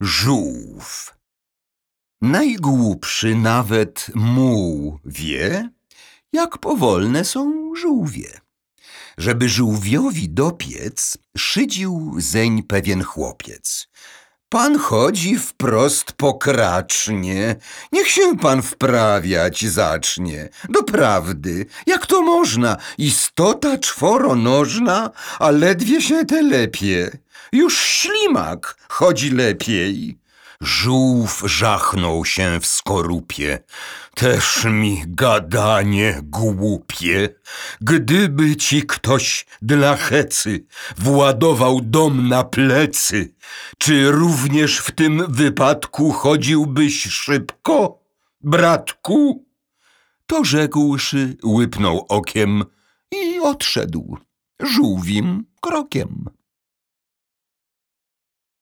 Żółw. Najgłupszy nawet muł wie, jak powolne są żółwie. Żeby żółwiowi dopiec, szydził zeń pewien chłopiec. Pan chodzi wprost pokracznie, niech się pan wprawiać zacznie. Doprawdy, jak to można, istota czworonożna, a ledwie się telepie. Już ślimak chodzi lepiej. Żółw żachnął się w skorupie. Też mi gadanie głupie. Gdyby ci ktoś dla hecy władował dom na plecy, czy również w tym wypadku chodziłbyś szybko, bratku? To rzekłszy, łypnął okiem i odszedł żółwim krokiem.